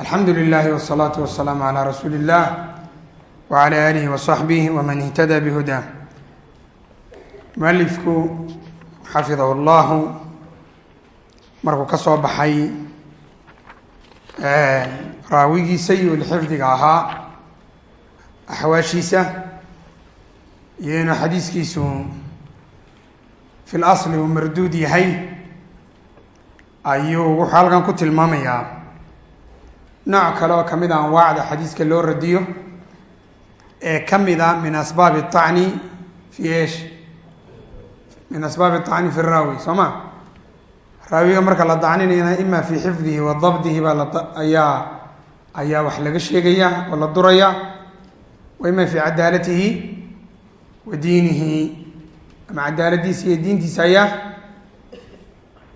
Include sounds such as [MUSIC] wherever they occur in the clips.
alxamdu lilahi wsalaatu wasalaamu calaa rasuuli illah wacala aalihi wasaxbih waman ihtada bihudaa mualifku xafidahu llahu markuu ka soo baxay raawigiisa iyo lxifdiga ahaa axwaashiisa iyo inuu xadiiskiisu fi lasli uu marduud yahay ayuu wuxuu halkan ku tilmaamayaa nooc kale oo ka mid a anwaacda xadiiska loo radiyo ee ka mid a ah min asbaabi tacni fi esh min asbaab tacni fi raawi soo ma? Raawiga marka la dacninayna ima fii xifdihi wa dabdihi baa la ayaa ayaa wax laga sheegayaa oo la duraya. Wa ima fii cadaalatihi wa diinihi. Ama cadaaladiisa iyo diintiisa ayaa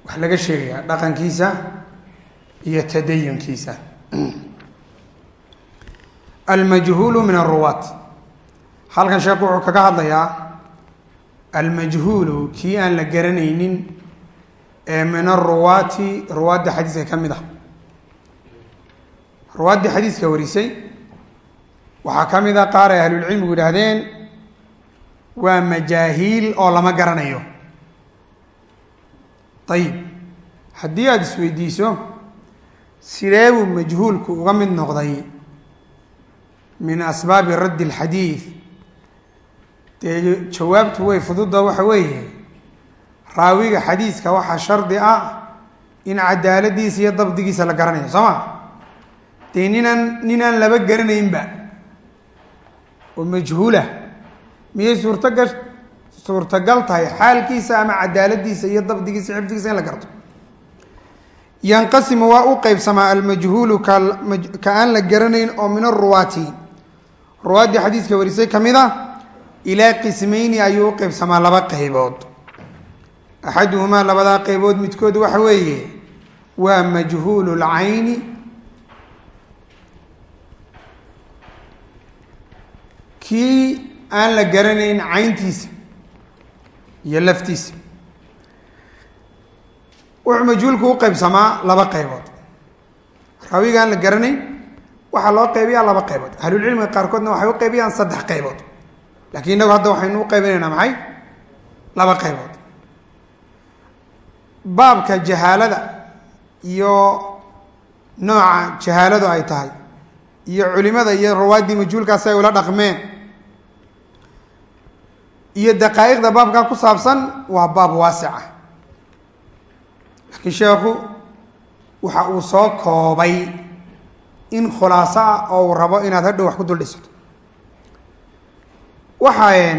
wax laga sheegaya dhaqankiisa iyo tadayunkiisa almajhuulu min aruwaat halkan sheekhu wuxuu kaga hadlayaa almajhuulu kii aan la garanaynin ee min aruwaati ruwaadda xadiiska ka mid ah. Ruwaaddii xadiiska warisay waxaa ka mid a qaar ay ahlulcilmigu yidhaahdeen waa majaahiil oo lama garanayo. Ayib haddii aada isweydiiso sidee buu majhuulku uga mid noqday min asbaabi raddi alxadiid. Dee jawaabtu way fududa waxa weeye. Raawiga xadiiska waxaa shardi ah in cadaaladiisa iyo dabdigiisa la garanayo soo ma? Dee ninaan ninaan laba garanaynba. Oo majhuulah miyay suurtaga suurtagal tahay xaalkiisa ama cadaaladiisa iyo dabdigiisa xifdigiisa in la garto yanqasimu waa u qeybsamaa almajhuulu ka aan la garanayn oo min aruwaati ruwaaddii xadiiska warisay ka mid a ilaa qismayni ayuu u qeybsamaa laba qeybood axaduhumaa labadaa qeybood midkood waxa weeye waa majhuulu lcayni kii aan la garanayn cayntiisa iyo laftiisa wuxuu majhuulku u qeybsamaa laba qeybood raawiga aan la garanayn waxaa loo qeybiyaa laba qeybood ahlulcilmiga qaarkoodna waxay u qeybiyaan saddex qeybood lakiin innagu hadda waxaynu u qeybinaynaa maxay? Laba qeybood baabka jahaalada iyo nooca jahaaladu ay tahay iyo culimada iyo rawaaddii majhuulkaasi ay ula dhaqmeen iyo daqaa'iqda baabkaa ku saabsan waa baab waasica laakiin sheekhu waxa uu soo koobay in khulaaso ah oo uu rabo inaad hadhow wax ku dul dhisato. Waxaa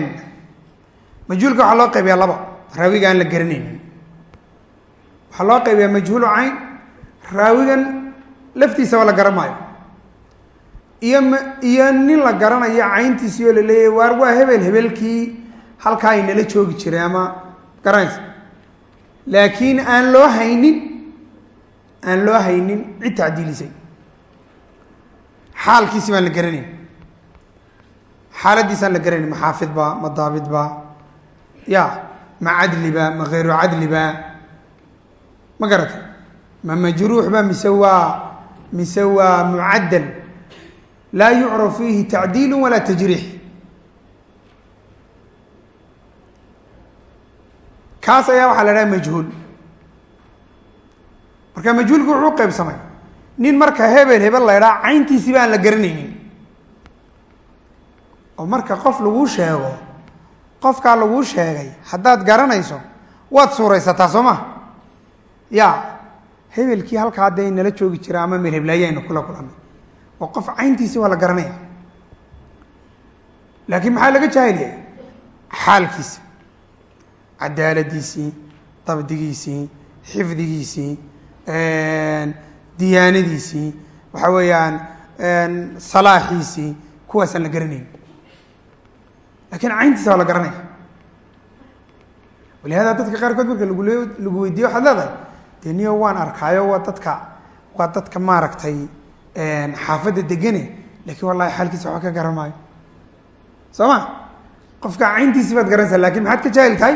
majhuulka waxaa loo qaybiyaa laba raawiga aan la garanaynin waxaa loo qaybiyaa majhuulu cayn raawigan laftiisaba la garan maayo iyo m iyo nin la garanayo cayntiisi oo la leeyahy waar waa hebel hebelkii halkaa ay nala joogi jiray ama garanaysa laakiin aan loo haynin aan loo haynin cid tacdiilisay xaalkiisi baan la garanayn. Xaaladiisaan la garanayn. Ma xaafidba ma daabidba ya ma cadliba ma hayru cadliba ma garata? Ma majruuxba mise waa mise waa mucaddal? Laa yucraf fiihi tacdiilu walaa tajriix kaas ayaa waxaa la dhaha majhuul. Marka majhuulku wuxuu u qeybsamay nin marka hebel hebel la ydhaa cayntiisiba aan la garanaynin. Oo marka qof laguu sheego qofkaa laguu sheegay haddaad garanayso waad suuraysataa soo ma? Ya hebelkii halkaa dee nala joogi jira ama melheblaayaaynu kula kulanay oo qof cayntiisi waa la garanaya. Laakiin maxaa laga jaahiliyay? Xaalkiisa cadaaladiisii dabdigiisii xifdigiisii diyaanadiisii waxa weeyaan salaaxiisii kuwaasaan la garanayn. Lakiin cayntiisa waa la garanaya walihada dadka qaarkood marka lagul lagu weydiiye waxaad leedahay dee niyo waan arkaayo waa dadka waa dadka maaragtay xaafadda degane lakiin wallahi xaalkiisa waxba ka garan maayo soo ma? Qofka cayntiisi baad garanaysaa laakiin maxaad ka jaahil tahay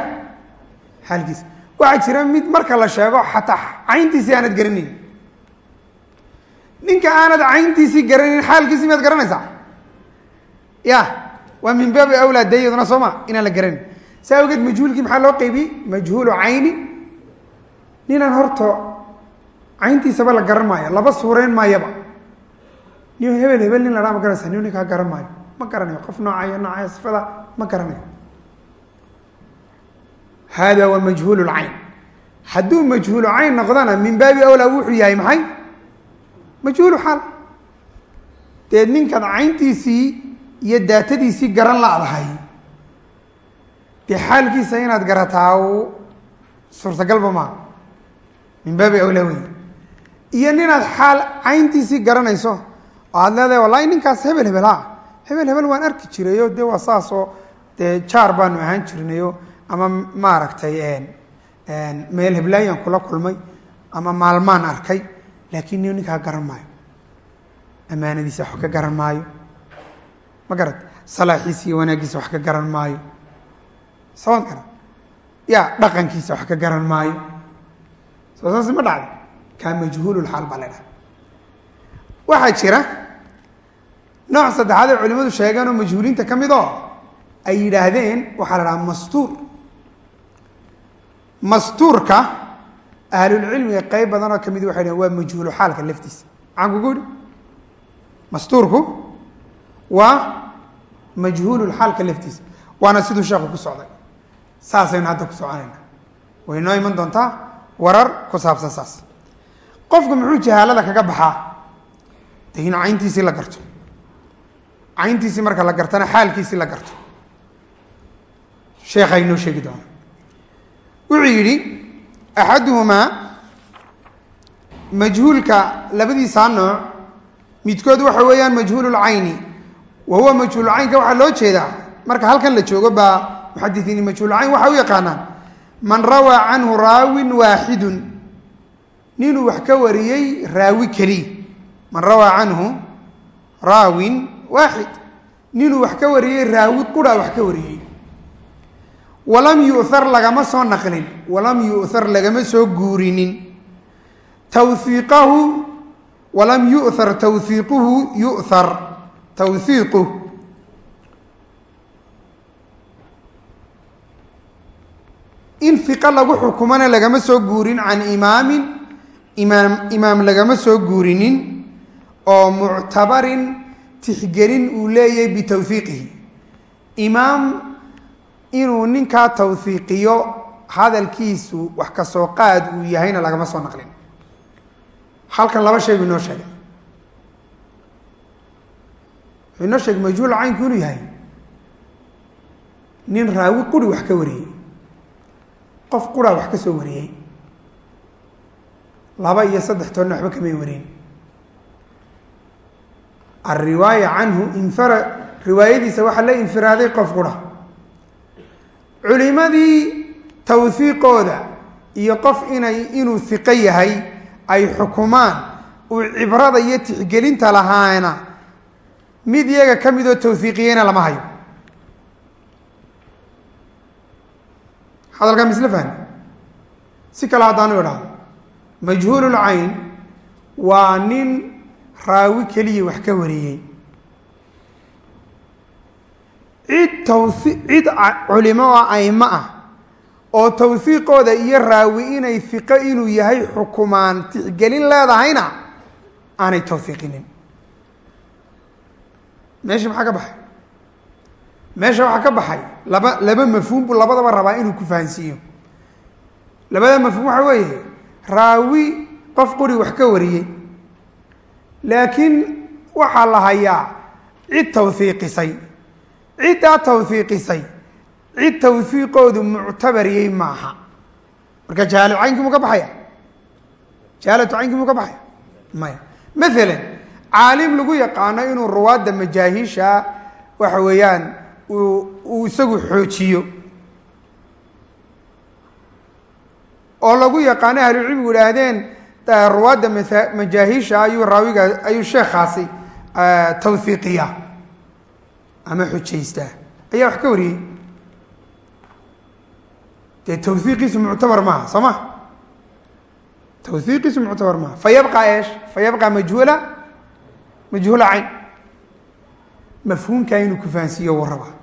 xaalkiisa. Waxaa jira mid marka la sheego xataa cayntiisi aanad garanayn ninka aanad cayntiisii garanin xaalkiisi miyaad garanaysaa? Ya waa min baabi awlaa dayaduna soo ma inaan la garanin. Saa awgeed majhuulkii maxaa loo qeybiyey majhuulu cayni. Ninaan horta cayntiisaba la garan maayo laba suureyn maayaba. Niyo hebel hebel nin la ma garanaysa niyo ninkaa garan maayo. Ma garanayo qof noocayo noocaya sifada ma garanayo hada waa majhuul lcayn hadduu majhuulu cayn noqdona min baabi awlaa wuxuu yahay maxay majhuulu xaal dee ninkaad cayntiisii iyo daatadiisii garan la-dahay dee xaalkiisa inaad garataa suurtagalba maa min baabi awlaa wey iyo ninaad xaal cayntiisii garanayso oo aad leedahay wallahi ninkaas hebel hebel a hebel hebel waan arki jirayo dee waa saasoo dee jaar baanu ahaan jirnayo ama maaragtay meel heblaayaan kula kulmay ama maalmaan arkay laakiin niyo ninkaa garan maayo. Ammaanadiisa wax ka garan maayo. Ma garat salaaxiisa iyo wanaaggiisa wax ka garan maayo. Saban kara. Ya dhaqankiisa wax ka garan maayo. Soo saas ma dhacda kaa majhuululxaal baa la dhaha waxaa jira nooc saddexaad ay culimadu sheegeen oo majhuuliinta ka mid oo ay yidhaahdeen waxaa la dhahaa mastuur mastuurka ahlulcilmiga qeyb badan oo ka mid waxay dhaheen waa majhuulu xaalka laftiisa. Maxaan kugu mastuurku waa majhuululxaalka laftiisa. Waana siduu sheekhu ku socday. Saasaynu hadda ku soconayna way noo iman doontaa? Warar ku saabsan saas. Qofku muxuu jahaalada kaga baxaa? De in cayntiisii la garto. Cayntiisii marka la gartana xaalkiisii la garto. Sheekha inoo sheegi doona wuxuu yidhi axaduhumaa majhuulka labadiisaa nooc midkood waxa weeyaan majhuululcayni wa huwa majhuulcaynka waxaa loo jeedaa marka halkan la joogo baa muxadisiini majhuulcayn waxay u yaqaanaan man rawaa canhu raawin waaxidun ninuu wax ka wariyey raawi keliya man rawaa canhu raawin waaxid ninuu wax ka wariyey raawi qura wax ka wariyey walam yu'thar lagama soo naqlin walam yu'thar lagama soo guurinin. Tawhiiqahu walam yu'thar tawhiiquhu yu'thar. Tawhiiquh in hiqo lagu xukumana lagama soo guurin can imaamin imaam imaam lagama soo guurinin oo muctabarin tixgelin uu leeyahay bitawhiiqihi imaam inuu ninkaa tawhiiqiyo hadalkiisu wax ka soo qaad uu yahayna lagama soo naqlin. Halkan laba shay buu inoo sheegay. Wuxuu inoo sheegay majhuul caynku inuu yahay. Nin raawi quri wax ka wariyey. Qof quraa wax ka soo wariyey. Laba iyo saddex toonna waxba kamay warin. Alriwaaya canhu infara riwaayadiisa waxaa la infiraaday qof qura culimadii tawhiiqooda iyo qof inay inuu hiqo yahay ay xukumaan uu cibrada iyo tixgelinta lahaana mid iyaga ka midoo tawhiiqiyeyna lama hayo. Hadalkaa misle fahmi? Si kale haddaanu idhahdo majhuululcayn waa nin raawi keliya wax ka wariyey cid tawi cid culimo oo aimo ah oo tawhiiqooda iyo raawi inay fiqo inuu yahay xukumaan tixgelin leedahayna aanay tawhiiqinin meesha maxaa ka baxay? Meesha waxaa ka baxay laba laba mafhuum buu labadaba rabaa inuu ku fahansiiyo. Labada mafhuum waxa weeye raawi qof quri wax ka wariyey laakiin waxaa la hayaa cid tawhiiqisay ciddaa tawhiiqisay cid tawhiiqoodu muctabariyey maaha. Marka jahaalo caynkii muu ka baxaya? Jahaalatu caynkii muu ka baxaya? Maya. Maalan caalim lagu yaqaano inuu ruwaadda majaahiisha waxa weeyaan uu isagu xoojiyo. Oo lagu yaqaano ahlucilmigu idhaahdeen ruwaadda majaahiisha ayuu raawiga ayuu sheekhaasi tawhiiqiya ama xujaystaa ayaa wax ka wariyey? Dee tawhiiqiisu muctabar maaha soo ma? Tawhiiqiisu muctabar maaha. Fayabqa eesh? Fayabqa majhuula? Majhuula cayn. Mafhuumkaa inuu ku fahansiiyo wuu rabaa.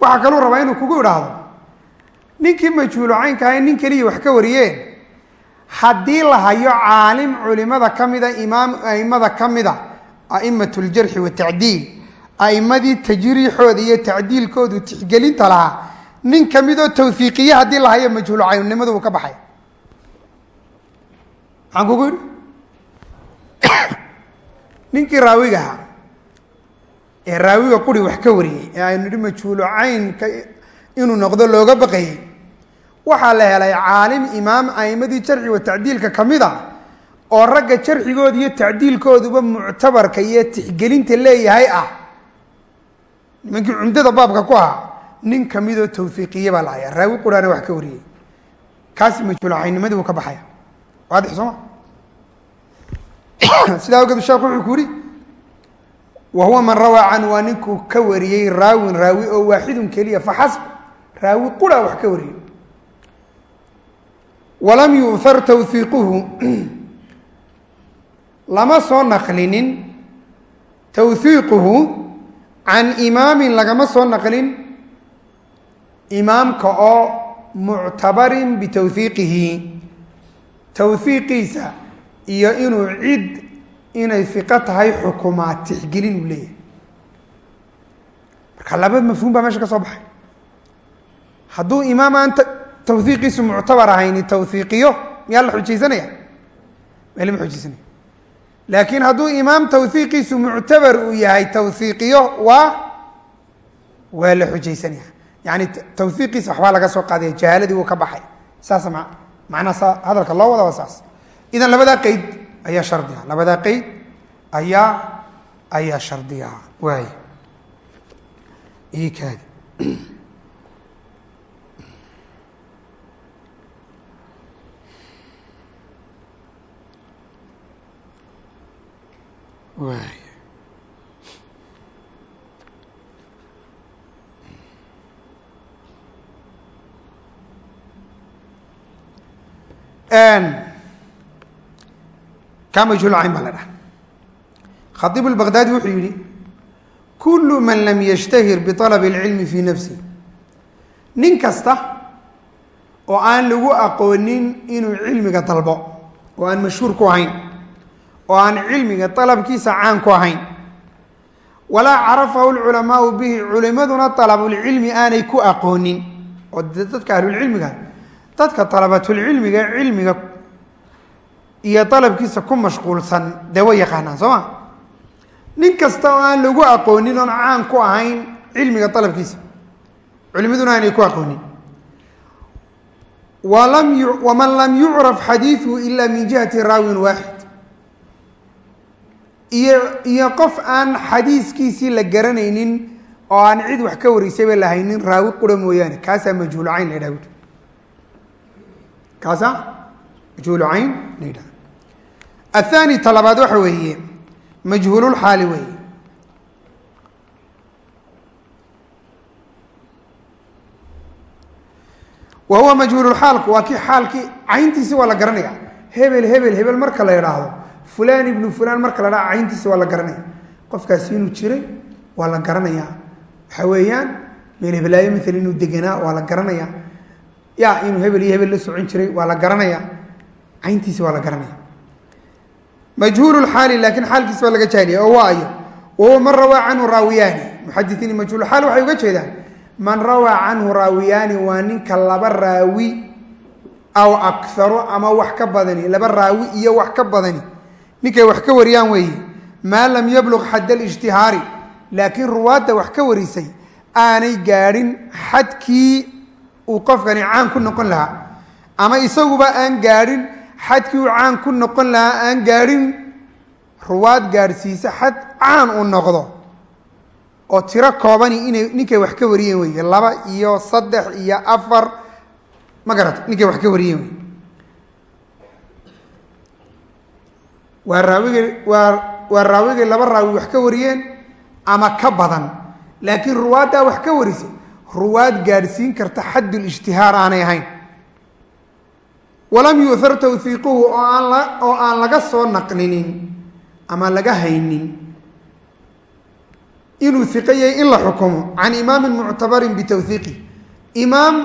Waxaa kaluu rabaa inuu kugu idhaahdo ninkii majhuulu caynkaha nin keliya wax ka wariyeen. Haddii la hayo caalim culimada ka mida imaam aimada ka mida a'imat ljarxi watacdiil a'imadii tajriixooda iyo tacdiilkoodu tixgelinta lahaa nin ka midoo tawhiiqiye haddii la hayo majhuulu caynnimadu uu ka baxay. Maxaan kugu yidhi [COUGHS] ninkii raawigaha ee raawiga quri wax ka wariyey ee aynu nihi majhuulu caynka inuu noqdo looga baqayey waxaa la helay caalim imaam a'imadii jarxi wa tacdiilka ka mid a oo ragga jarxigooda iyo tacdiilkooduba muctabarka iyo tixgelinta leeyahay ah nimankii cumdada baabka ku ahaa nin kamidoo tawhiiqiye baa la hayaa. Raawi quraana wax ka wariyey. Kaasi majhuulu caynnimadii buu ka baxaya waadix sooma [COUGHS] sidaa awgeed sheekhu wuxuu ku yihi wa man rawaa canhu waa ninkuu ka wariyey raawin raawi oo waaxidun keliya faxasb raawi qura wax ka wariyey. Walam yu'har tawhiiquhu [CLEARS THROAT] lama soo naqlinin tawhiiquhu can imaamin lagama soo naqlin. Imaamka oo muctabarin bitawhiiqihi tawhiiqiisa iyo inuu cid inay iqo tahay xukumaa tixgelin uu leeyahay. Marka laba mafhuum baa meesha ka soo baxay. Hadduu imaam aan tawhiiqiisu muctabar ahayni tawhiiqiyo miyaa la xujaysanaya? Ma lama xujaysanaya laakiin hadduu imaam tawhiiqiisu muctabar uu yahay tawhiiqiyo waa waa la xujaysanaya yani tawhiiqiisa waxbaa laga soo qaadaya jahaaladii wuu ka baxay. Saas ma macnaha saa hadalka loo wada saas. Idan labadaa qeyd ayaa shardiga labadaa qeyd ayaa ayaa shardiga waay ikaadi waay kamajhulcayn baa la dhaha khaibu lbaqhdaadi wuxuu yihi kulu man lam yashtahir bialabi اlcilmi fii nafsi. Nin kasta oo aan lagu aqoonin inuu cilmiga dalbo oo aan mashhuur ku ahayn oo aan cilmiga dalabkiisa caan ku ahayn. Walaa carafahu اlculamaau bihi culimaduna alabulcilmi aanay ku aqoonin. Oo dadka ahlulcilmiga dadka alabatulcilmiga cilmiga iyo dalabkiisa ku mashquulsan dee way yaqaanaan soo ma? Nin kasta oo aan lagu aqoonin oon caan ku ahayn cilmiga dalabkiisa culimaduna aanay ku aqoonin. Waman lam yucraf xadiiثuhu ila min jihati raawin waaxid iyo qof aan xadiiskiisii la garanaynin oo aan cid wax ka wareysayba lahaynin raawi qura mooyaane. Kaasaa majhuul cayn la ydhah kaasaa majhuulu cayn la ydhaha athani talabaad waxa weeye majhuululxaali weeye. Wa majhuululxaalku waa ki xaalkii cayntiisi waa la garanaya hebel hebel hebel marka la idhaahdo fulan ibnu fulan marka la dhaha cayntiisi waa la garanaya. Qofkaasi inuu jiray waa la garanaya. Waxa weeyaan meel heblaayo maala inuu deganaa waa la garanaya. Ya inuu hebel iyo hebel la socon jiray waa la garanaya. Cayntiisi waa la garanaya. Majhuul xaali laakiin xaalkiis baa laga jaahiliya oo waa wahuwa man rawaa canhu raawiyaani. Muxadisiin majhuulxaal waxay uga jeedaan man rawaa canhu raawiyaani waa ninka laba raawi aw akaro ama wax ka badani laba raawi iyo wax ka badani ninkay wax ka wariyaan weeye maa lam yabluq xadd alijtihaari. Laakiin ruwaadda wax ka warisay aanay gaadhin xadkii uu qofkani caan ku noqon lahaa. Ama isaguba aan gaadhin xadkii uu caan ku noqon lahaa aan gaadhin ruwaad gaadhsiisa xad caan uu noqdo. Oo tiro koobani inay ninkay wax ka wariyeen wey laba iyo saddex iyo afar. Ma garat ninkay wax ka wariyeen wey waa raawigi waa waa raawigay laba raawi wax ka wariyeen ama ka badan. Laakiin ruwaaddaa wax ka warisay ruwaad gaadhsiin karta xadulijtihaar aanay ahayn. Walam yuuhar tawhiiquhu oo aan la oo aan laga soo naqlinin ama laga haynin. Inuu iqayay in la xukumo can imaamin muctabarin bitawhiiqi imaam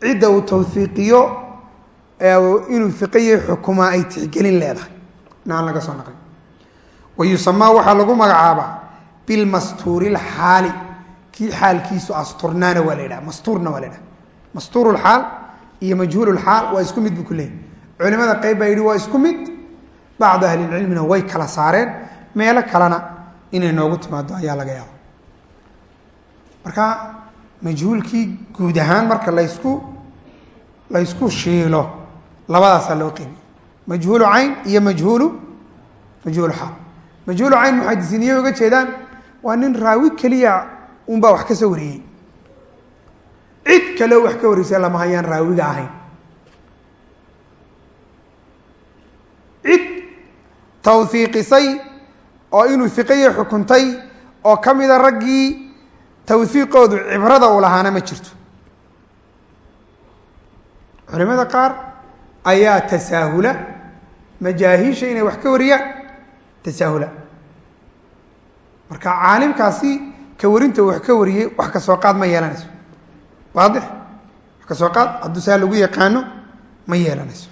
cidda uu tawhiiqiyo inuu iqayay xukumaa ay tixgelin leedahay na aan laga soo naqlin. Wa waxaa lagu magacaabaa bilmastuuri lxaali kii xaalkiisu asturnaana waa la yidhaha mastuurna waa la yidhaha. Mastuur lxaal iyo majhuul lxaal waa isku mid buu ku leeyahy culimada qayb baa yidhi waa isku mid. Bacdu ahlilcilmina way kala saareen. Meelo kalena inay noogu timaado ayaa laga yaaba marka majhuulkii guud ahaan marka laysku laysku shiilo labadaasaa loo qiimiy majhuulu cayn iyo majhuulu majhuul xaal majhuulu cayn muxadisiiniye uga jeedaan waa nin raawi keliya unbaa wax ka soo wariyey. Cid kaleo wax ka wariysa lama hayaan raawiga ahayn. Cid tawhiiqisay oo inuu iqaye xukuntay oo ka mida raggii tawhiiqoodu cibrada uu lahaana ma jirto. Culimada qaar ayaa tasaahula? Majaahiisha inay wax ka wariyaan tasaahula. Marka caalimkaasi ka warinta wax ka wariyey wax ka soo qaad ma yeelanayso. Waadix? Wax ka soo qaad hadduu saa lagu yaqaano ma yeelanayso.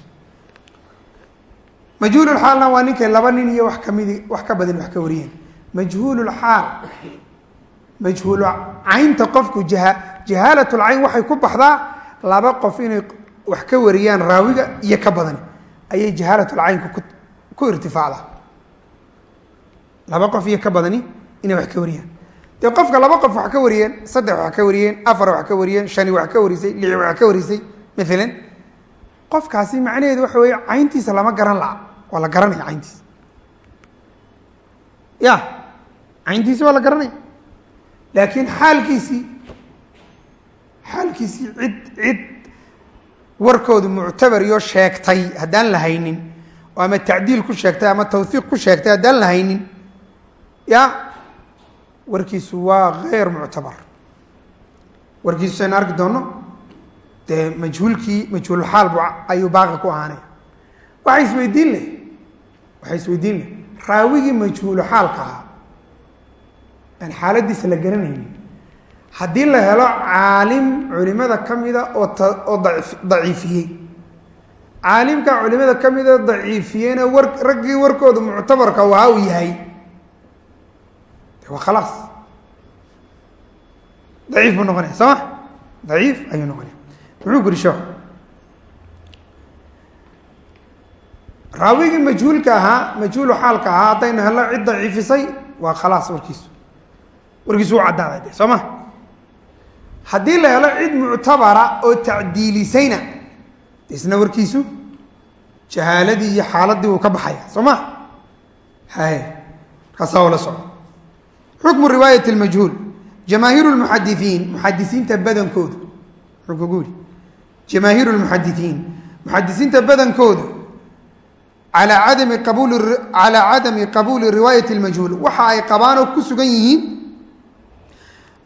Majhuululxaalna waa ninkay laba nin iyo wax kamidi wax ka badan wax ka wariyeen. Majhuululxaal majhuulu caynta qofku jaha jahaalatulcayn waxay ku baxdaa laba qof inay wax ka wariyaan raawiga iyo ka badani ayay jahaalatulcaynku ku ku irtifaacdaa laba qof iyo ka badani inay wax ka wariyaan. Dee qofka laba qof wax ka wariyeen saddex wax ka wariyeen afar wax ka wariyeen shani wax ka warisay lix wax ka warisay maalan qofkaasi macnaheedu waxa weeye cayntiisa lama garan laha waa la garanaya cayntiisa. Ya cayntiisi waa la garanaya laakiin xaalkiisii xaalkiisii cid cid warkoodu muctabar iyo sheegtay haddaan la haynin oo ama tacdiil ku sheegtay ama tawhiiq ku sheegtay haddaan la haynin ya warkiisu waa hayr muctabar. Warkiisu saynu arki doono dee majhuulkii majhuulxaal bu ayuu baaqi ku ahaanaya waxay isweydiin leh waxay isweydiin leh raawigii majhuulu xaalka ahaa aan xaaladiisa la garanaynin haddii la helo caalim culimada ka mida oo oo daciifiyey caalimka culimada ka mida daciifiyeyna war raggii warkooda muctabarka waa uu yahay. Waa khalaas. Daciif buu noqonaya soo ma? Daciif ayuu noqonaya. Muxuu kuri sheekhu raawigii majhuulka ahaa majhuulu xaalka ahaa haddaynu helno cid daciifisay waa khalaas warkiisu. Warkiisu u caddaaday de soo ma haddii la helo cid muctabara oo tacdiilisayna isna warkiisu jahaaladii iyo xaaladii wuu ka baxaya soo ma? Hay markaasaa oo la soco xukmu riwaayat اlmajhuul jamaahiir lmuxadisiin muxadisiinta badankoodu muxuu kugu lmuxadisiin muxadisiinta badankoodu alaa cadami qabuuli calaa cadami qabuuli riwaayat اlmajhuul waxa ay qabaan oo ku sugan yihiin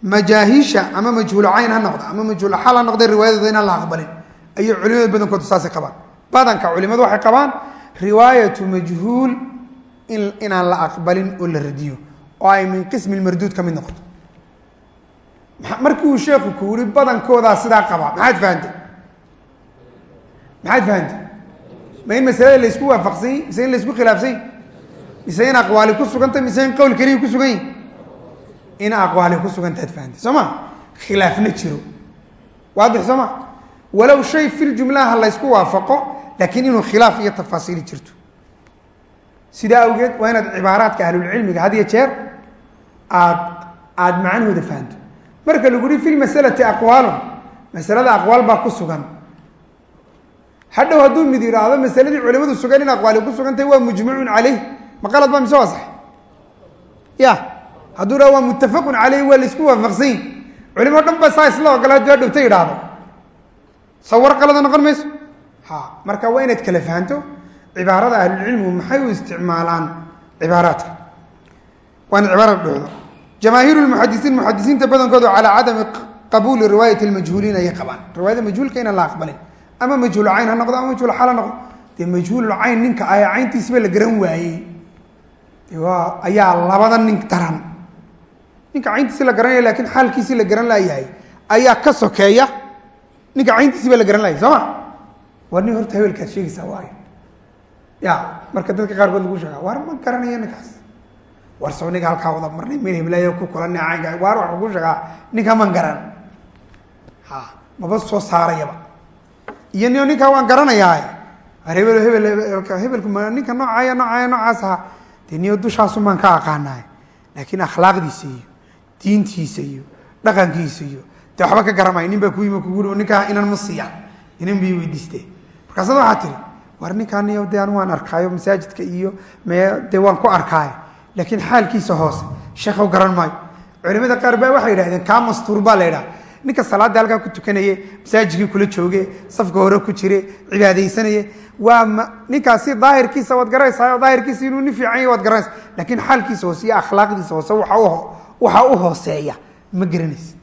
majaahiisha ama majhuul cayn ha noqda ama majhuul ha noqda riwaayadooda inaan la aqbalin. Ayay culimada badankoodu saasay qabaan. Badanka culimadu waxay qabaan riwaayatu majhuul in inaan la aqbalin oo la radiyo oo ay min qismi marduud ka mid noqoto. Markii uu sheeku ku yihi badankoodaa sidaa qabaa. Maxaad fahantay maxaad fahantay ma in masalada laysku waafaqsany mise in laysku khilaafsany mise in aqwaali ku sugantay mise in qowl keliya ku sugan yihi in aqwaali ku sugantaad fahantay soo ma? khilaafna jiro. Waadix soo ma? Walow shay fil jumlaha laysku waafaqo laakiin inuu khilaaf iyo tafaasiili jirto. Sidaa awgeed waa inaad cibaaraadka ahlulcilmiga had iyo jeer aad aada macnahooda fahanto. Marka lagu uhi fi lmasalati aqwaalun masalada aqwaal baa ku sugan. Hadhow hadduu mid yidhaahdo masaladii culimadu sugan in aqwaali ku sugantahay waa mujmacun caleyh ma qalad ba mise waa sax ya hadduu dhaha waa muttafaqun caleyh waa la isku waafaqsanyi culimo dhan ba saa isla ogolaa haduu hadhowta yidhaahdo. Sawar qalada noqon mayso? Ha marka waa inaad kala fahanto cibaarada ahlulcilmigu maxay u isticmaalaan cibaaraadka? Waa in cibaarada dhoodo jamaahiir lmuxadisiin muxadisiinta badankoodu calaa cadami qabuuli riwaayat lmajhuuliin ayay qabaan. Riwaayada majhuulka inaan la aqbalin. Ama majhuul cayn ha noqdo ama majhuul xaal ha noqdo. Dee majhuul cayn ninka ay cayntiisiba la garan waayey. Waa ayaa labada nin daran ninka cayntiisi la garanaya laakiin xaalkiisii la garan laayahay ayaa ka sokeeya. Ninka cayntiisiba la garan laayay soo ma? War nin horta hebelkaad sheegaysaa waayo. Ya marka dadka qaarkood lagu sheega war ma garanayo ninkaas. War soo ninka halkaa wada marnay meel heblayo ku kulanay caynka waar wax ku sheegaa ninka man garan. Ha maba soo saarayaba. Iyo ni ninkaa waan garanayaa war hebel hebel hebelku ma ninka noocaaya noocaaya noocaas aha. Dee niyo dushaasumaan ka aqaanaay laakiin akhlaaqdiisa iyo diintiisa iyo dhaqankiisa iyo de waxba ka garamaya nin ku yimi kugu ninkaa inan ma siiya. Inan bii weydiiste markaasad waxaa tiri war ninkaaniyo de anu waan arkaayo masaajidka iyo dee waan ku arkaayo. Laakiin xaalkiisa hoose sheekhow garan maayo. Culimada qaar baa waxay yidhahdeen kaa mastuur la ydhaha ninka salaadda halkaa ku tukanaye masaajidkii kula jooge safka hore ku jire cibaadaysanaye waa ninkaasi daahirkiisa waad garanaysaa daahirkiisa inuu nin fiican yahy waad garanaysa lakiin xaalkiisa hoose iyo akhlaaqdiisa hoose waxa u hooseeya ma garanaysa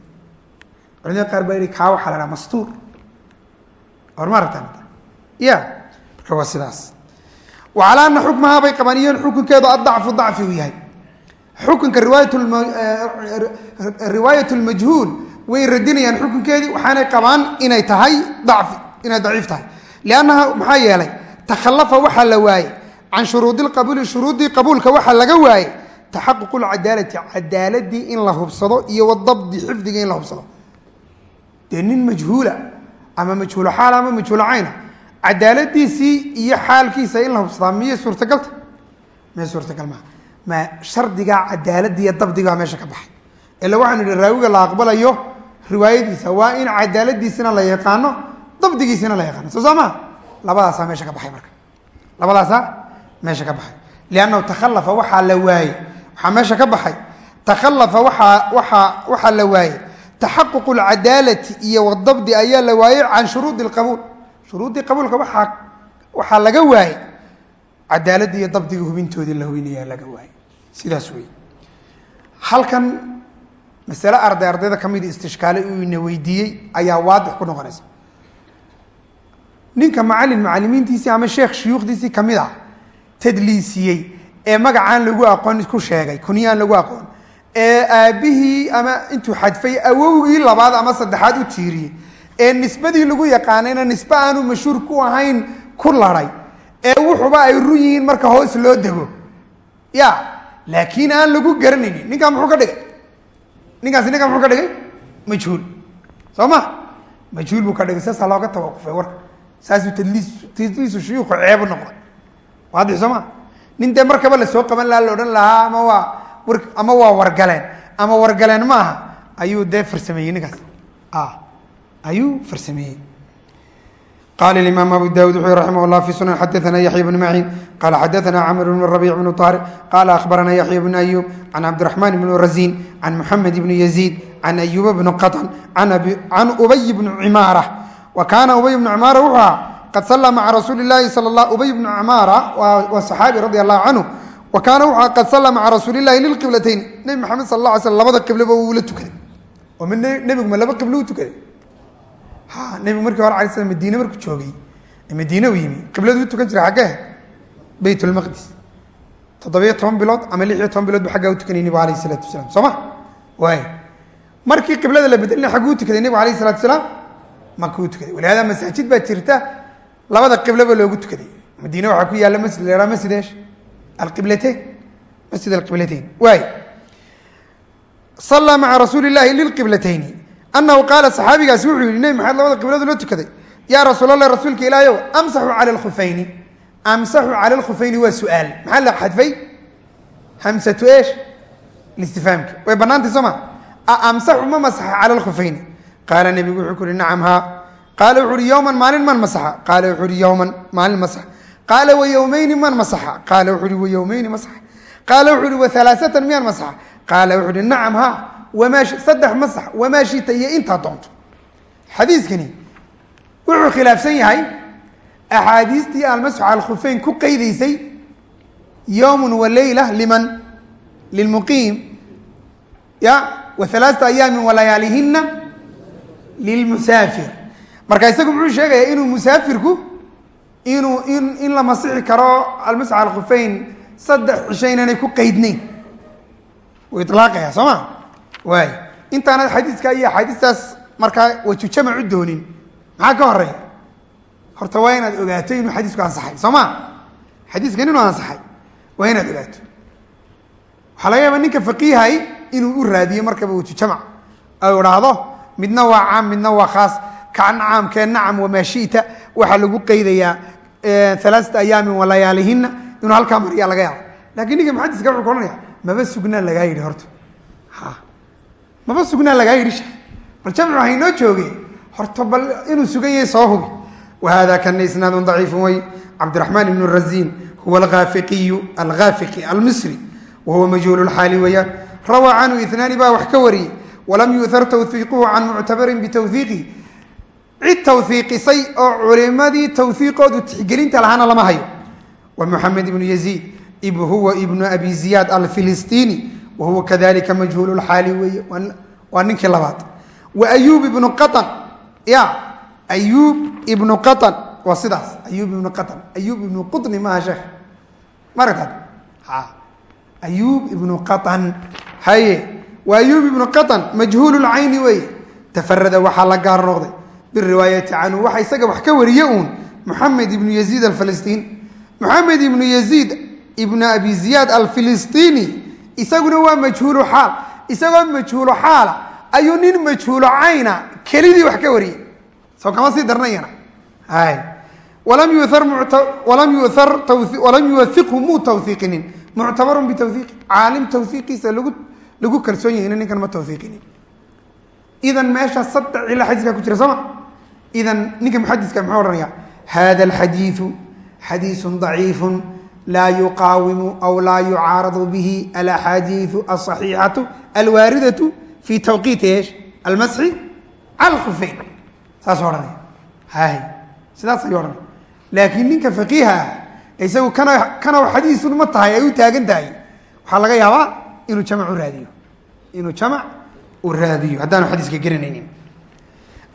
culimada qaar baa yihi kaa waxaa la dhaha mastuur. Orma aragtaan? Ya marka waa sidaas. Wacalaa ana xukmahaa bay qabaan xukunkeedu adacfu dacfi uu yahay. Xukunka riwaayat lmajhuul way radinayaan xukunkeedii waxaanay qabaan inay tahay dacfi inay daciif tahay. Liannaha maxaa yeelay takhalafa waxaa la waayey can shuruudi lqabuuli shuruuddii qabuulka waxaa laga waayey taxaquq lcadaalati cadaaladii in la hubsado iyo wadabdi xifdiga in la hubsado dee nin majhuula ama majhuulo xaal ama majhuulo cayna cadaaladiisii iyo xaalkiisa in la hubsadaa miyay suurtagalta miya suurtagal maa ma shardigaa cadaaladi iyo dabdigaa meesha ka baxay ila waxaanu idhi raawiga la aqbalayo riwaayadiisa waa in cadaaladiisina la yaqaano dabdigiisina la yaqaano soo saa maa labadaasaa meesha ka baxay marka labadaasaa meesha ka baxay liannahu takhalafa waxaa la waayey waxaa meesha ka baxay takhalafa waxaa la waayey taxaquq lcadaalati iyo wadabdi ayaa la waayey can shuruudi qabuul. Shuruuddii qabuulka waxaa laga waayey cadaaladii iyo dabdiga hubintoodii la hubinayaa laga waayey sidaas wey halkan masale arday ardayda ka mid istishkaale uu weydiiyey ayaa waadix ku noqonaysa. Ninka macalin macalimiintiisii ama sheekh shuyuukhdiisii ka mid ah tadliisiyey ee magacaan lagu aqoon ku sheegay kunyaan lagu aqoon ee aabbihii ama intuu xadfay awowgii labaad ama saddexaad u tiiriyey ee nisbadii lagu yaqaanayna nisbe aanu mashhuur ku ahayn ku laray ee wuxuba ay run yihiin marka hoos loo dego. Ya laakiin aan lagu garanaynin ninkaa muxuu ka dhigay? Ninkaasi ninkaa muxuu ka dhigay? Majhuul. Soo ma? Majhuul buu ka dhigay saasaa looga tawaqufay warka. Saasuu tadliis tadliisu shuyuuku ceebu noqday. Waadix soo ma nin dee markaba la soo qaban lahaa la odhan lahaa ama waa ama waa wargaleen ama wargaleen ma aha. Ayuu dee farsameeyey ninkaas. Ayuu farsameeyey. Qala imaam abu dawud wuxuu raximah llah fi sunan xadaana yaxya bn maciin. Qala xadaana camr bn rabic bn طaariq qala akhbarana yaxya bn ayub can cabdiraxman bn razin can muxamed bn yaziid can ayuba bn qaطn can ubay bn cimaara wa kaana ubay bn cimaara wuxuu ahaa qad sala maca rasuuli lahi sal la ubay bn cimaara waa saxaabi radi allahu canhu wa kaana wuxuu ahaa qad sala maca rasuuli lahi lilqiblatayn nebi maxamed sal la slam labada qiblaba wuu la tukaday oo mi nebigu ma laba qiblo u tukaday ha nebigu markii hore alay slam madiine markuu joogay madiine u yimi qibladu u tukan jiray xaggee bayt lmaqdis toddobiyo toban bilood ama lix iyo toban bilood bu xaggaa u tukanay nebigu alayh isalatu wasalaam soo waay markii qiblada la bedelina xagguu tukaday nebigu alayh isalatu wasalaam maka tukaday walihaada masaajid baa jirta labada qiblaba loogu tukaday. Madiine waxaa ku yaalla masjid la yhaha masjid esh alqiblatayn masjid alqiblatayn waay. Sallaa maca rasuuli llahi lilqiblatayni. Anahu qaala saxaabigaasi wuxuu yihi nebi maxamed labada qibladu loo tukaday. Yaa rasuul allah rasuulka ilaahayow amsaxu cala lkhufayni amsaxu cala lkhufayni waa su'aal. Maxaa la xadfay? Hamsatu esh listifaamki way banaantay soo ma? A amsaxu ma masaxa cala lkhufayni qaala nebigu wuxuu ku uhi nacam haa qaala wuxu uhi yowman maalin man masaxa qaala wuxuu uhi yowman maalin masaxa qaala wa yowmayni man masaxa qaala wuxuu uhi wa yowmayni masaxa qaala wuxuu uhi wa halaaatan miyaan masaxa qaala wuxuu uhi nacam wamaa saddex masax wamaa iyo intaa doonto xadiiskani wuxuu khilaafsan yahay axaadiistii almasxu cala alkhufeyn ku qeydaysay yowmun wa leyla liman lilmuqiim ya wa halaata ayaamin walayaalihina lilmusaafir marka isagu muxuu sheegayaa inuu musaafirku inuu in in la masixi karo almasx alkhufeyn saddex cisho inaanay ku qeydnayn wuu ilaaqaya soo ma? Waay. Intaanad xadiiska iyo axaadiistaas markaa waju jamacu doonin. Maxaa ka horreeya horta waa inaad ogaato inuu xadiisku ansaxay soo ma? Xadiiskan inuu ansaxay waa inaad ogaato. Waxaa laga yaaba ninka faqiihay inuu u raadiyo markaba waju jamac. Ou idhaahdo midna waa caam midna waa khaas kaan caamkee nacam wamaa shita waxaa lagu qeydayaa alaaata ayaamin walayaalihina inuu halkaa mariyaa laga yaabo laakiin ninka muxadiska wuxuu ka maba sugnaa lagaa yidhi horta maba sugnaa lagaa yidhi sha bal jamcu haynoo jooge horta bal inuu sugan yahay soo hubi wahada kana isnaadu daciifu way cabdiraxmaan ibn razin huwa alaafiqiyu alghaafiqi almisri wahuwa majhuul xaali weeyaan rawaa canhu inaani baa wax ka wariyey walam yuhar tawhiiquhu can muctabarin bitawhiiqihi cid tawhiiqisay oo culimadii tawhiiqoodu tixgelinta lahaana lama hayo. Wa muxamed ibnu yaziid huwa ibnu abi ziyaad alfilistiini wa huwa kadalika majhuul xaali weeye waa ninkii labaad. Wa ayub ibnu qaan ya ayub ibnu qaan waa sidaas ayub ibnu qaan ayub ibnu quni maaha sheekh. Maragtaad ayub ibnu qaan haye. Wa ayub ibnu qaan majhuul lcayni weeye. Tafarada waxaa la gaar noqday biriwaayati canhu waxa isaga wax ka wariye uun muxamed ibnu yaziid alfilistiin. Muxamed ibnu yaziid ibnu abi ziyaad alfilistiini isaguna waa majhuulu xaal. Isagoo majhuulu xaala ayuu nin majhuulo cayna kelidii wax ka wariyey. Soo kama sii darnayana walam yuwahiqhu muu tawhiiqinin muctabarun bitawhiiqi caalim tawhiiqiisa lagu kalsoon yahayna ninkan ma tawhiiqinin idan meesha saddex cila xadiiska ku jira sooma idan ninka muxadiska muxuu ohanaya hada alxadiiu xadiisu daciifu laa yuqaawimu aw laa yucaaradu bihi alaxaadiiu asaxiixatu alwaaridatu fi tawqiiti eesh almasxi cala khufeyn saasuu ohanaya hay sidaas ayuu ohanaya laakiin ninka faqiiha ah isagu kana kanaw xadiisun ma tahay ay u taagan tahay waxaa laga yaabaa inuu jamac u raadiyo inuu jamac u raadiyo haddaanu xadiiska garanaynin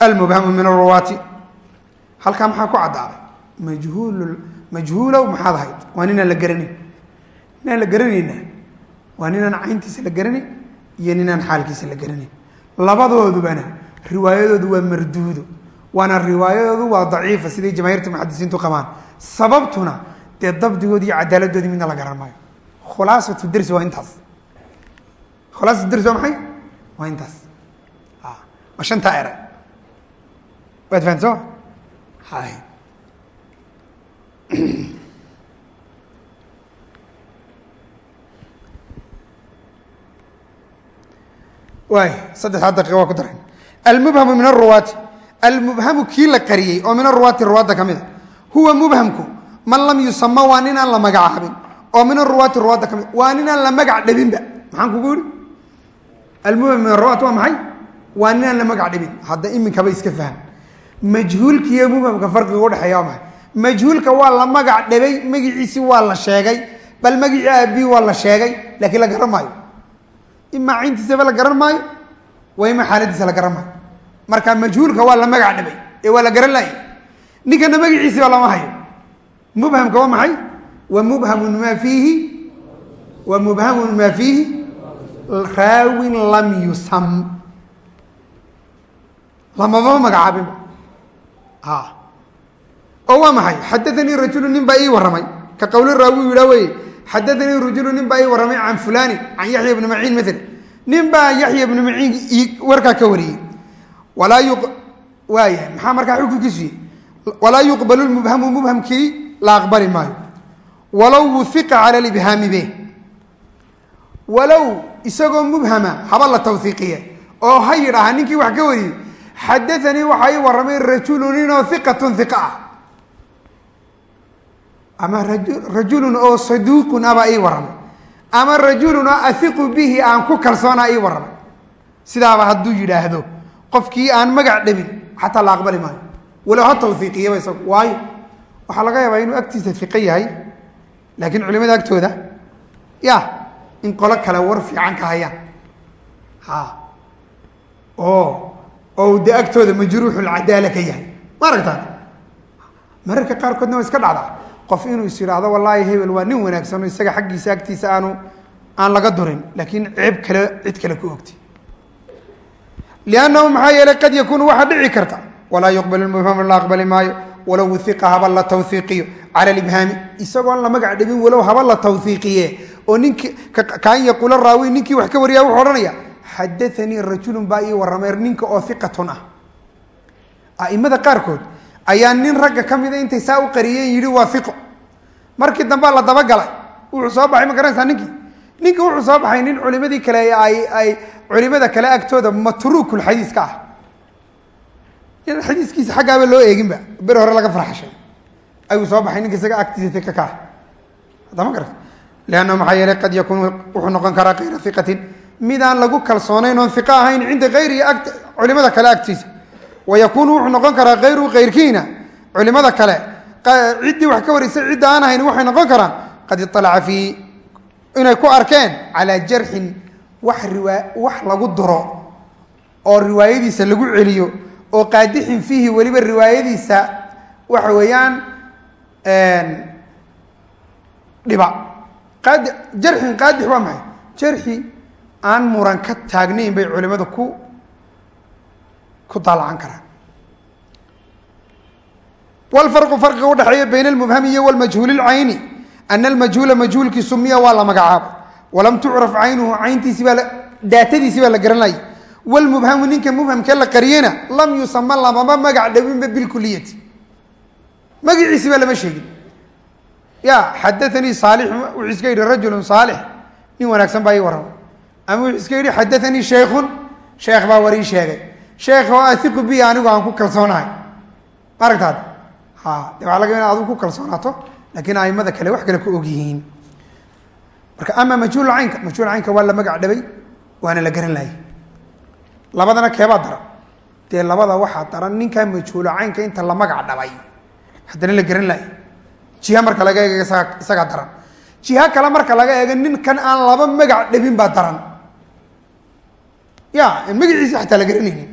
almubhamu min aruwaati halkaa maxaa ku caddaaday majhuul majhuulow maxaad ahayd waa ninaan la garanayn ninaan la garanayna waa ninaan cayntiisa la garanayn iyo ninaan xaalkiisa la garanayn labadoodubana riwaayadoodu waa marduudo waana riwaayadoodu waa daciifa siday jamaahiirta muxadisiintu qabaan sababtuna dee dabdigoodi iyo cadaaladoodii midna la garan maayo khulaasatu dersi waa intaas khulaasatu dersi waa maxay waa intaas waa shantaa eray waad fahamta soo hay waay saddexdaa daqiiqa waa ku daran almubhamu min aruwaati almubhamu kii la qariyey oo min aruwaati ruwaadda ka mid a. Huwa mubhamku man lam yusama waa ninaan la magacaabin oo min aruwaati ruwaadda ka mid waa ninaan la magac dhabinba maxaan kugu yihi almubham min aruwaat waa maxay? Waa ninaan la magac dhabin hadda iminkaba iska fahm majhuulkiiyo mubhamka farqiga udhexeeya waa maxay? Majhuulka waa la magac dhabay magiciisi waa la sheegay bal magicii aabii waa la sheegay laakiin la garan maayo. Imaa cayntiisaba la garan maayo waa imaa xaaladiisa la garan maayo. Marka majhuulka waa la magac dhabay ee waa la garan laayay ninkana magiciisiba lama hayo. Mubhamka waa maxay? Wa mubhamun maa fiihi wa mubhamun maa fiihi raawin lam yusam. Lamaba magacaabinba oo waa maxay? Xadaanii rajulu nin baa ii warramay ka qowli raawi yidhaa weye xadaanii rajulu nin baa ii warramay can fulani can yaxya bni maciin maala nin baa yaxya bni maciin warkaa ka wariyey. Walaa yu waaya maxaa markaa xukunkiisu yihi walaa yuqbalu mubhamu mubhamkii la aqbali maayo. Walow wuiqa cala libhaami be walow isagoo mubhama haba la tawhiiqiye oo ha yidhaaha ninkii wax ka wariyey xadaanii waxaa ii warramay rajulu ninoo iqatun iqa ah ama rajulun oo saduuqun abaa ii warramay ama rajulun oo ahiqu bihi aan ku kalsoonaa ii warramay sidaaba hadduu yidhaahdo qofkii aan magac dhabin xataa la aqbali maayo walow ha tawhiiqiyaba isagu waayo waxaa laga yaabaa inuu agtiisa fiqo yahay laakiin culimada agtooda ya in qolo kale war fiican ka hayaan ha oo oo de agtooda majruuxulcadaala ka yahay. Ma aragtaan mararka qaarkoodna waa iska dhacdaa. Qof inuu is yidhaahdo wallaahi hebel waa nin wanaagsan oo isaga xaggiisa agtiisa aanu aan laga durin. Laakiin ceeb kale cid kale ku ogtay liannahu maxaa yeelay qad yakuunu waxaa dhici karta. Walaa yuqbal mubhamu la aqbali maayo. Walow wiiqa haba la tawhiiqiyo cala libhaami isagoon la magac dhibin walow haba la tawhiiqiye oo ninkii kaan yaquula raawi ninkii wax ka wariyaa wuxuu odhanaya xadaanii rajulun baa ii warramay ninka oo iqatun ah aimada qaarkood ayaa nin ragga ka mida intay saa u qariyeen yidhi waa iqo markii dambea la dabagalay wuxuu soo baxay ma garanaysaa ninkii ninka wuxuu soo baxay nin culimadii kale ay ay culimada kale agtooda matruukulxadiiska ah in xadiiskiisa xaggaaba loo eeginba beri hore laga farxashay ayuu soo baxay ninka isaga agtiisa ika ka ah hadama garata liannahu maxaa yeelay qad yakuunu wuxuu noqon karaa kayra iqatin midaan lagu kalsoonayn oon iqa ahayn cinda hayrihi a culimada kale agtiisa. Wa yakuunu wuxuu noqon karaa hayruhu kayrkiina culimada kale ciddii wax ka warisay cidda aan ahayn waxay noqon karaan qad ialaca fii inay ku arkeen calaa jarxin wax lagu duro oo riwaayadiisa lagu celiyo oo qaadixin fiihi weliba riwaayadiisa waxa weeyaan dhiba. Jarxin qaadix waa maxay? Jarxi aan muran ka taagnayn bay culimadu ku ku daalacan karaan. Wlfarqu farqiga udhexeeya bayna almubhami iyo wlmajhuuli ana almajhuula majhuulkii sumiya waa la magacaabay walam tucraf caynuhu cayntiisi baa daatadiisi baa la garanayay wlmubhamu ninka mubhamkee la qariyena lam yusama lamama magac dhawinba bilkuliyati magaciisi baa lama sheegin. Ya xadaanii saalix wuxuu iska yidhi rajulun saalix nin wanaagsan baa ii warramay ama wuxuu iska yidhi xadaanii shaykhun. Sheekh baa war ii sheegay. Sheekh oo aiqu bi anigu aan ku kalsoonahay. Ma aragtaad ha de waxaa laga ina adigu ku kalsoonaato laakiin aimada kale wax kale ku og yihiin marka ama majhuul caynka. Majhuul caynka waa la magac dhabay waana la garan laayay labadana keebaa daran dee labada waxaa daran ninkaa majhuulo caynka inta la magac dhabay haddana la garan laayay jiha marka laga isaga isagaa daran. Jiha kale marka laga eego ninkan aan laba magac dhabin baa daran ya magaciisa xataa la garanaynin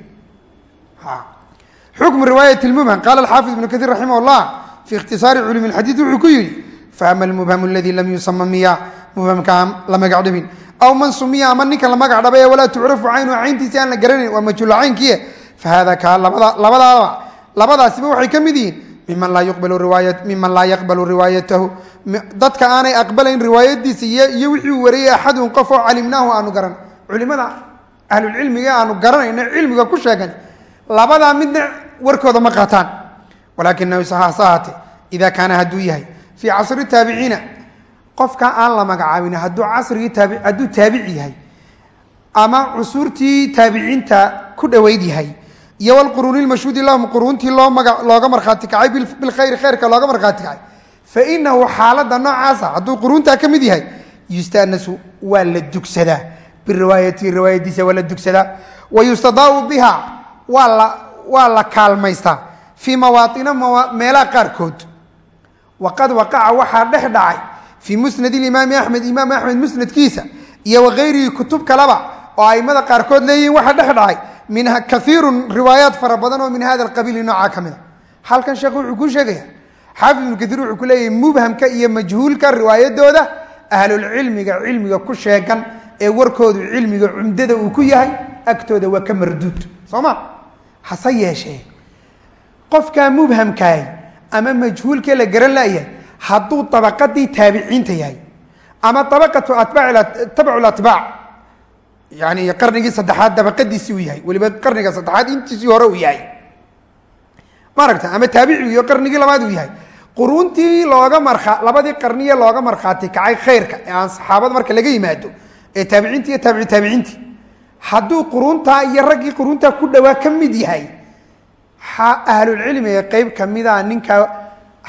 xukmu riwaayat mubham qala alxaafid ibnu kaiir raximah llah fi ikhtisaari culumi xadiid wuxuu ku yihi faama almubhamu aladi lam yusama miya mubhamka la magac dhabin aw man sumiya ama ninkan la magac dhabay walaa tucrafu caynuhu cayntiisi aan la garanayn waa majhuula caynkiye fahada kaa labada labadaaba labadaasiba waxay ka mid yihiin miman laa yaqbalu riwaayatahu dadka aanay aqbalayn riwaayadiisa iyo wixii uu wariyey axadun qof oo calimnaahu aanu garan culimada ahlulcilmiga aanu garanayno cilmiga ku sheegan labadaa midna warkooda ma qaataan. Walakinahu sahaate ida kaana hadduu yahay fii casri taabiciina qofka aan la magacaabin hadduu casrigii taabi hadduu taabici yahay ama cusuurtii taabiciinta ku dhoweyd yahay iyo wlquruuni lmashhuudi lahum quruuntii loo maga looga markhaati kacay bilkhayri khayrka looga markhaati kacay. Fainahu xaalada noocaasa hadduu quruuntaa ka mid yahay yustanasu waa la dugsadaa biriwaayati riwaayadiisa waa la dugsadaa wa yustadaau biha waa la kaalmaystaa fii mawaaina meelaha qaarkood waqad waqaca waxaa dhex dhacay fii musnad imaami axmed imaam axmed musnadkiisa iyo wakayrihi kutub kaleba oo aimada qaarkood leeyihiin waxaa dhex dhacay min kaiirun riwaayaat fara badan oo min hada qabiili noocaa ka mid a halkan sheekh wuxuu kuu sheegaya xaafid ibnu kaiir wuxuu ku leeyahay mubhamka iyo majhuulka riwaayadooda ahlulcilmiga cilmiga ku sheegan ee warkoodu cilmiga cumdada uu ku yahay agtooda waa ka marduud. Soo ma hase yeeshee. Qofkaa mubhamkaay ama majhuulkee la garan layahay hadduu abaqadii taabiciinta yahay ama abaqatu tabcu atbaac yani qarnigii saddexaad dabaqadiisii uu yahay weliba qarniga saddexaad intiisii hore uu yahay. Ma aragta ama taabici iyo qarnigii labaad uu yahay. Quruuntii looga marka labadii qarniye looga markhaati kacay khayrka ee aan saxaabada marka laga yimaado ee taabiciinti iyo taabici taabiciinti. Hadduu quruuntaa iyo raggii quruuntaa ku dhowaa ka mid yahay ahlulcilmiga qeyb kamida ninka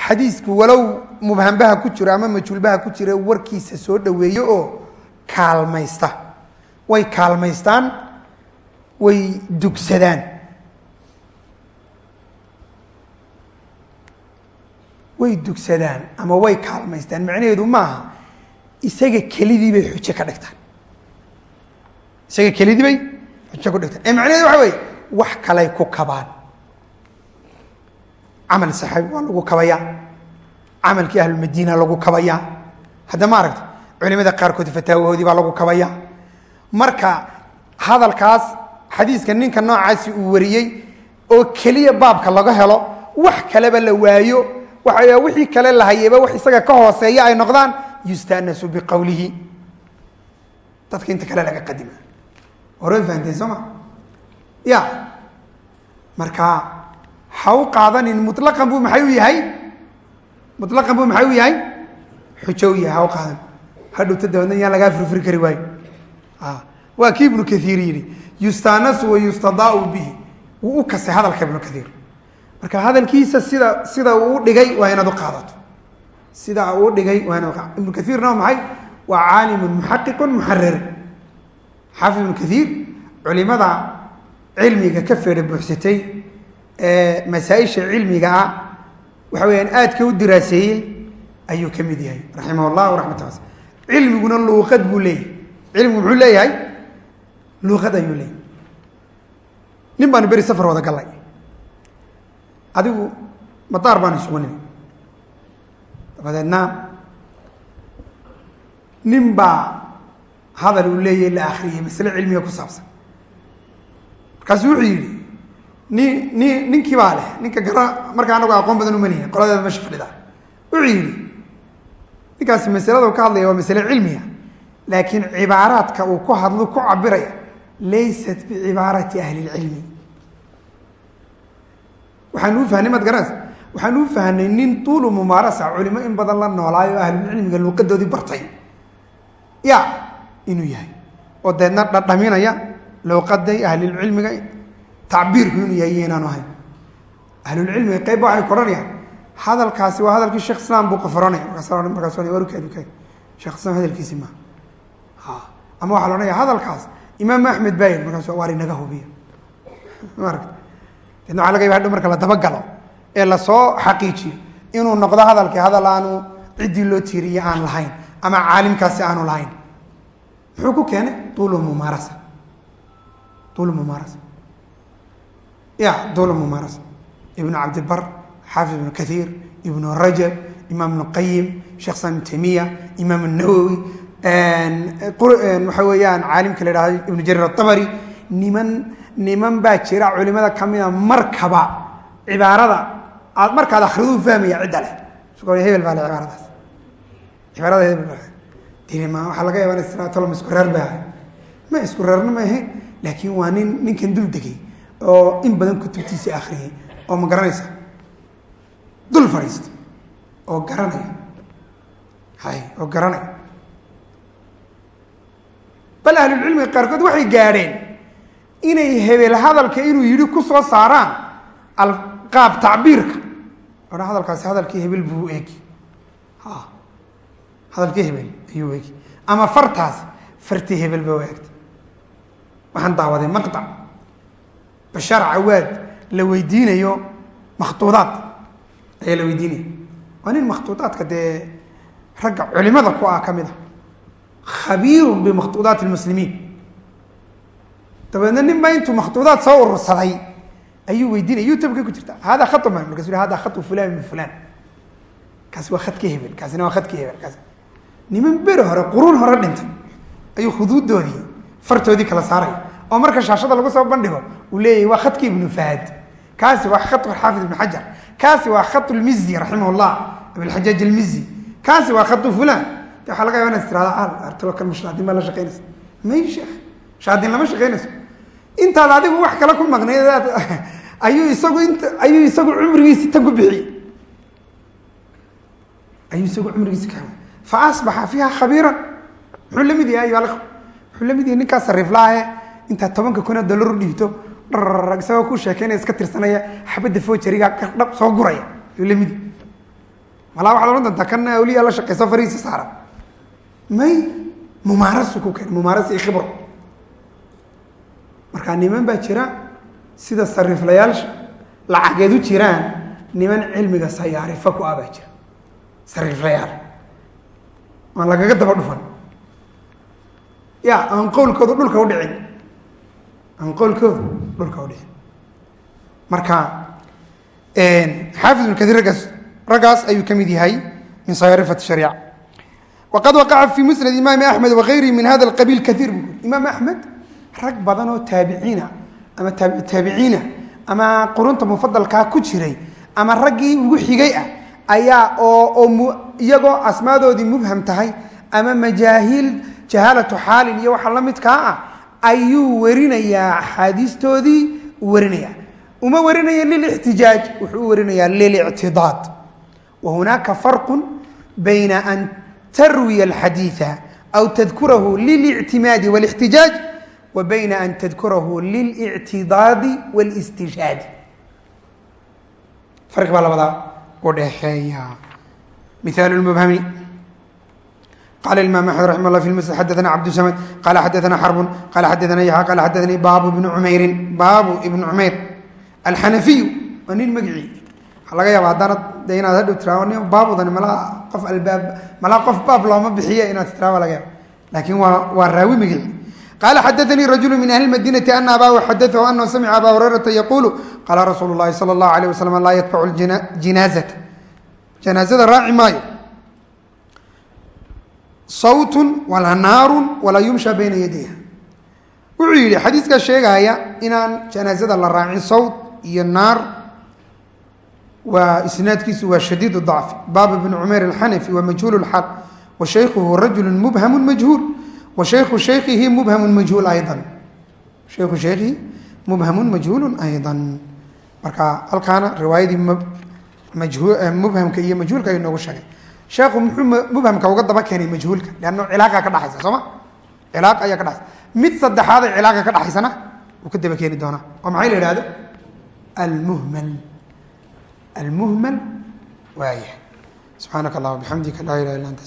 xadiisku walow mubhambaha ku jiro ama majhuulbaha ku jira warkiisa soo dhoweeye oo kaalmaysta. Way kaalmaystaan way dugsadaan. Way dugsadaan ama way kaalmaystaan. Macnaheedu maaha isaga kelidii bay xujo ka dhigtaan isaga kelidii bay? Xujo ku dhigtaan ee macnaheedu waxa weye wax kalay ku kabaan. Camal saxaabi waa lagu kabayaa camalkii ahlulmadiina lagu kabayaa hadda ma aragta culimada qaarkood fataawahoodii baa lagu kabayaa marka hadalkaas xadiiska ninka noocaasi uu wariyey oo keliya baabka laga helo wax kaleba la waayo waa wixii kale la hayeba wax isaga ka hooseeya ay noqdaan yustanasu biqowlihi dadka inta kale laga qadima hore fahanteen soo ma? Ya. Marka ha u qaadanin mulaqan buu maxay u yahay? Mulaqan buu maxay u yahay? Xujo u yahay ha u qaadan hadhowta dabeedna yaan lagaa furfuri kari waayo waa kii ibnu kaiir yidhi yustanasu wa yustadaau bihi. Wuu u kasay hadalka ibnu kaiir marka hadalkiisa sida sida uu dhigay waa inaad u qaadato. Sida uu dhigay waa inaad ibnu kaiirna maxay? Waa caalimun muxaqiqun muxarir xaafid ibnu kaiir culimada cilmiga ka feedha buuxsatay ee masaa-isha cilmiga ah waxa weyaan aadka u diraaseeyey ayuu ka mid yahay raximah llah raxmata was cilmiguna luuqad buu leeyahay. Cilmigu muxuu leeyahay? Luuqad ayuu leeyahay. Nin baanu beri safar wada gallay adigu madaar baanu isugu nimi dabadeedna nin baa hadal uu leeyahy la akriyay masle cilmiga ku saabsan. Markaasu wuxuu yidhi ni ni ninkii baa leh ninka gara marka anagu aqoon badan umalihin qoladeeda meesha fadhida wuxuu yidhi ninkaasi masalada ka hadlaya waa masale cilmiga laakiin cibaaraadka uu ku hadlo ku cabiraya laysat bicibaarati ahli lcilmi waxaan uu fahnay maad garanaysa waxaan uu fahnay nin tuulu mumaarasa culimo in badan la noolaayo ahlulcilmiga luuqadoodii bartay. Ya inuu yahay. Oo deedna dhadhaminaya luuqaday ahlulcilmiga tacbiirku inuu yahay iyo inaanu ahayn. Ahlulcilmiga qeybba waxay koranayaan hadalkaasi waa hadalkii sheekh islaam buu qoforanaya markaas ama waxaa la hadalkaas imaam axmed baa markaas waar inaga hubiya maaragta deedna laga yaba hadhow marka la dabagalo ee la soo xaqiijiyo inuu noqdo hadalkii hadal aanu ciddii loo tiiriye aan lahayn ama caalimkaasi aanu lahayn muxuu ku keenay tuulu mumaarasa tuulu mumaarasa ya tuulu mumaarasa ibnu cabdibar xaafid ibnu kaiir ibnu rajab imaam ibnu qayim sheekh islam ibn taymiya imaam nawowi waxa weeyaan caalimka la ihahdo ibnu jarir atabari niman niman baa jira culimada kamida markaba cibaarada aad markaad akridu fahmaya cidda leh. Hebel baa le cibaaradaas. Cibaarada hebel baa waxaa laga yaaba ma isku reerna ma waa nin ninkan dul degay oo in badan kutubtiisa akriyay oo ma garanaysa. Dul fadhiista oo garanaya. Bal ahlulcilmiga qaarkood waxay gaadheen inay hebel hadalka inuu yidhi ku soo saaraan alqaab tacbiirka. Odha hadalkaasi hadalkii hebel buu eegi. Ha hadalkii hebel ayuu eegi ama fartaas fartii hebel ba eegta waxaan daawaday maqtac bashaar cawaad la weydiinayo makhtuudaad ayaa la weydiinaya waa nin makhtuudaadka dee ragga culimada ku ah ka mid a khabiirun bimakhtuudaati lmuslimiin dabeedna nin baa intuu makhtuudaad soo urursaday ayuu weydiinaya youtubeka ku jirta. Hada khatu ma markasu hada khatu fulan min fulan kaasi waa khadka hebel kaasina waa khadka hebel kaas niman beri hore quruun hore dhintay. Ayuu khuduudoodii fartoodii kala saaraya oo marka shaashada lagu soo bandhigo uu leeyahy waa khadka ibnu fahad kaasi waa khatu xaafid ibn xajar. Kaasi waa khatu lmizi raximah llah abilxajaaj almizi kaasi waa khatu fulan de waxaa laga yaba inaad tirahda artalo kan ma shaadin baa la shaqeynaysa may sheekh shaadin lama shaqeynayso intaad adigu wax kale ku maqnayd [LAUGHS] ayuu isagu ayuu isagu cumrigiisi tan bixiyey. Ayuu isagu cumrigiisi ka fa asbaxa fiiha khabiiran muxuu la mid yahay ayuha muxuu la mid yahay ninkaas sariiflaahe intaad tobanka kun oo dollar dhiibto dhararag isagoo ku sheekeynaya iska tirsanaya xabadda foojariga kardhab soo guraya. Ayuu la mid malaa waxaad odhan doontaa kan awliya la shaqeyso farihiisa saara. May mumaarasu ku keen mumaaras iyo khibro. Markaa niman baa jira sida sariiflayaal lacageed u jiraan niman cilmiga sayaarifa ku ah baa jira. Sariiflayaal aan lagaga daba dhufan. Ya aan qowlkooda dhulka udhicin aan qowlkooda dhulka udhicin marka xaafid ibn raggaas raggaas ayuu ka mid yahay min sayrifat shariica waqad waqaca fi musnad imaami axmed wakayrihi min hada alqabiil kaiir buu uri imaam axmed rag badan oo taabiciina ama taabiciina ama qurunta mufadalkaa ku jiray ama raggii ugu xigay ah ayaa oo iyagoo asmaadoodii mubham tahay ama majaahiil jahaalatu xaalin iyo waxa la midkaa ah ayuu warinayaa axaadiistoodii warinaya uma warinaya lilixtijaaj wuxuu u lilictidaad wa hunaaka farqu bayna an tarwiya alxadiida aw tadkurahu lilictimaadi walixtijaaj wa bayna an tadkurahu lilictidaadi wاlاstijaadi farqi baa labadaa u dhexeeya miaal mubhami. Qala imam axmed raxima llah fi lmusnad xadaana cabdusamad qala xadaana xarbun qala xadaana yaxya qala xadaanii baabu ibnu cumeyrin baabu ibnu cumeyr alxanafiyu waa nin magicii laga yaaba haddaanad de hadhow tiraa nin baabudani malaa qof albaab malaa qof baab looma bixiye inaad tiraa waa laga yaaba laakiin waa waa raawi magicii qala xadaanii rajulu min ahli madinati ana abaahu xadaahu anahu samica aba hurayrata yaquulu qaala rasuulu llahi sala allahu alayh wasalam laa yatbacu jinaazata janaazada raaci maayo sawtun walaa naarun walaa yumsha bayna yadayha wuxuu yidhi xadiiskaa sheegaya inaan janaazada la raacin sawt iyo naar waa isnaadkiisu waa shadiid dacfi baab ibn cumeyr alxanafi wa majhuul lxaal wa shaykhuhu rajulu mubhamu majhuul wa shaykhu shaykihi mubhamu majhuul aydan. Shaykhu shaykihi mubhamun majhuulu ayda marka halkaana riwaayadii mubhamka iyo majhuulka ayuu noogu sheegay. Sheekhu muxuu mubhamka uga daba keenay majhuulka leanno cilaaqa ka dhaxaysa sooma cilaaq ayaa ka dhaxaysa. Mid saddexaad ay cilaaqa ka dhaxaysana uu ka daba keeni doonaa. Oo maxay la ihahdo almuhmal. Almuhmal waaya subxaanaka allah bixamdika laa ilaha illa anta